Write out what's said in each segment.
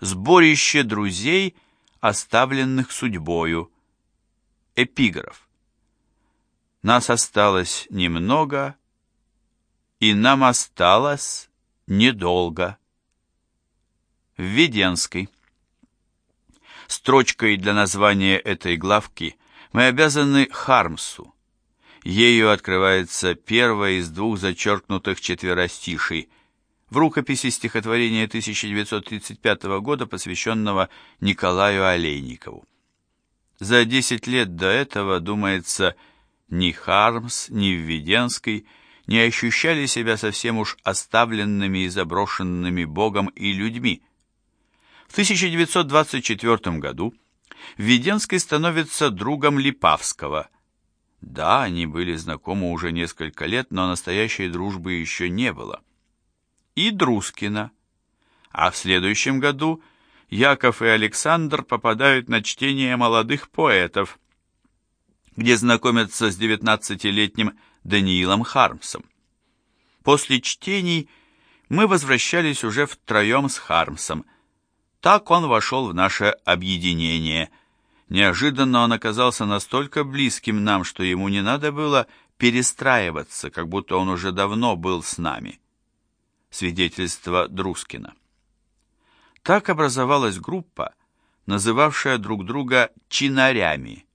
сборище друзей, оставленных судьбою. Эпиграф. Нас осталось немного, и нам осталось недолго. Введенский. Строчкой для названия этой главки мы обязаны Хармсу. Ею открывается первое из двух зачеркнутых четверостишей в рукописи стихотворения 1935 года, посвященного Николаю Олейникову. За десять лет до этого, думается, ни Хармс, ни Введенский не ощущали себя совсем уж оставленными и заброшенными Богом и людьми. В 1924 году Введенский становится другом Липавского. Да, они были знакомы уже несколько лет, но настоящей дружбы еще не было. И Друскина. А в следующем году Яков и Александр попадают на чтение молодых поэтов, где знакомятся с 19-летним Даниилом Хармсом. После чтений мы возвращались уже втроем с Хармсом. Так он вошел в наше объединение. Неожиданно он оказался настолько близким нам, что ему не надо было перестраиваться, как будто он уже давно был с нами. Свидетельство Друскина. Так образовалась группа, называвшая друг друга чинарями.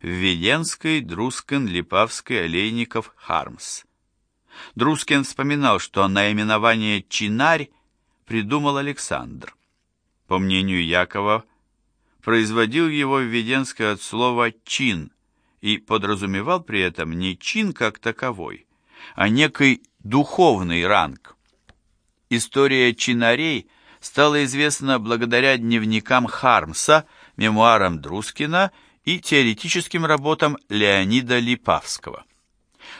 Введенской, Друскин, Липавской, Олейников, Хармс. Друскин вспоминал, что наименование «чинарь» придумал Александр. По мнению Якова, производил его Введенский от слова «чин» и подразумевал при этом не чин как таковой, а некий духовный ранг. История чинарей стала известна благодаря дневникам Хармса, мемуарам Друскина и теоретическим работам Леонида Липавского.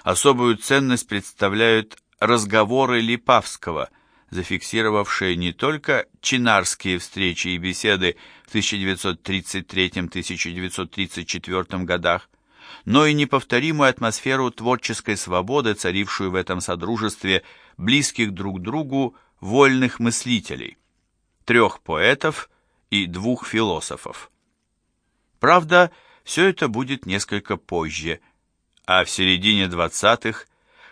Особую ценность представляют разговоры Липавского, зафиксировавшие не только чинарские встречи и беседы в 1933-1934 годах, но и неповторимую атмосферу творческой свободы, царившую в этом содружестве близких друг другу вольных мыслителей, трех поэтов и двух философов. Правда, все это будет несколько позже, а в середине 20-х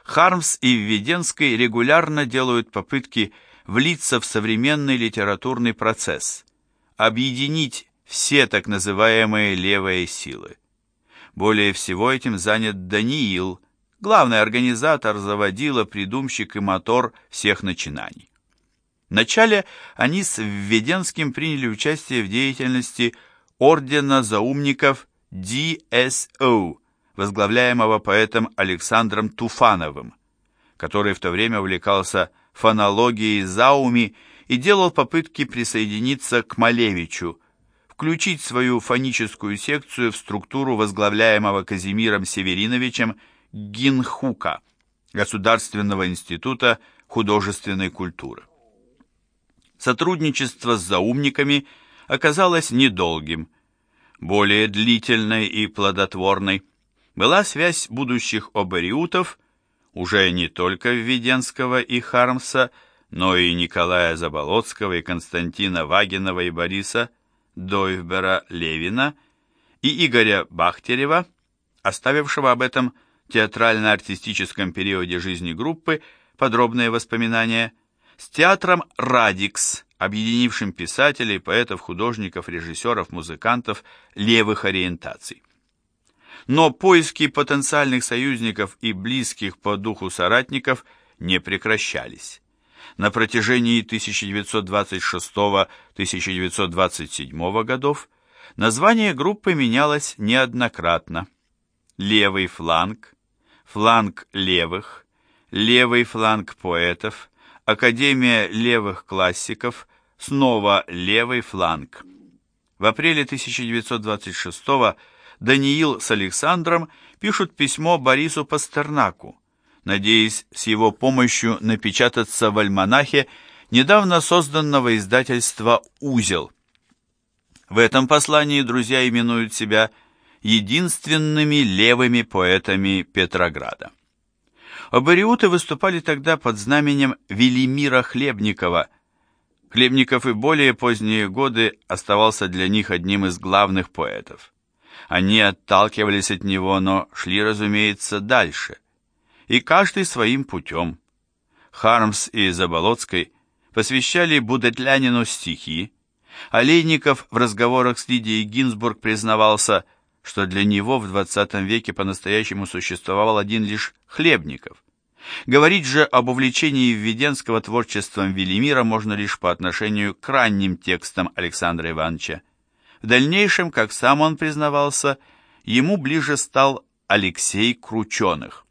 Хармс и Введенский регулярно делают попытки влиться в современный литературный процесс, объединить все так называемые левые силы. Более всего этим занят Даниил, главный организатор, заводила, придумщик и мотор всех начинаний. Вначале они с Введенским приняли участие в деятельности ордена заумников DSO, возглавляемого поэтом Александром Туфановым, который в то время увлекался фонологией зауми и делал попытки присоединиться к Малевичу, включить свою фоническую секцию в структуру возглавляемого Казимиром Севериновичем Гинхука, Государственного института художественной культуры. Сотрудничество с заумниками – оказалось недолгим. Более длительной и плодотворной была связь будущих обариутов, уже не только Введенского и Хармса, но и Николая Заболоцкого и Константина Вагинова и Бориса Дойвбера Левина и Игоря Бахтерева, оставившего об этом театрально-артистическом периоде жизни группы подробные воспоминания, с театром «Радикс», объединившим писателей, поэтов, художников, режиссеров, музыкантов левых ориентаций. Но поиски потенциальных союзников и близких по духу соратников не прекращались. На протяжении 1926-1927 годов название группы менялось неоднократно. Левый фланг, фланг левых, левый фланг поэтов, Академия левых классиков, снова левый фланг. В апреле 1926 Даниил с Александром пишут письмо Борису Пастернаку, надеясь с его помощью напечататься в альманахе недавно созданного издательства «Узел». В этом послании друзья именуют себя единственными левыми поэтами Петрограда. Абориуты выступали тогда под знаменем Велимира Хлебникова, Хлебников и более поздние годы оставался для них одним из главных поэтов. Они отталкивались от него, но шли, разумеется, дальше. И каждый своим путем. Хармс и Заболоцкой посвящали Будетлянину стихи, Олейников в разговорах с Лидией Гинзбург признавался, что для него в XX веке по-настоящему существовал один лишь Хлебников. Говорить же об увлечении Введенского творчеством Велимира можно лишь по отношению к ранним текстам Александра Ивановича. В дальнейшем, как сам он признавался, ему ближе стал Алексей Крученых.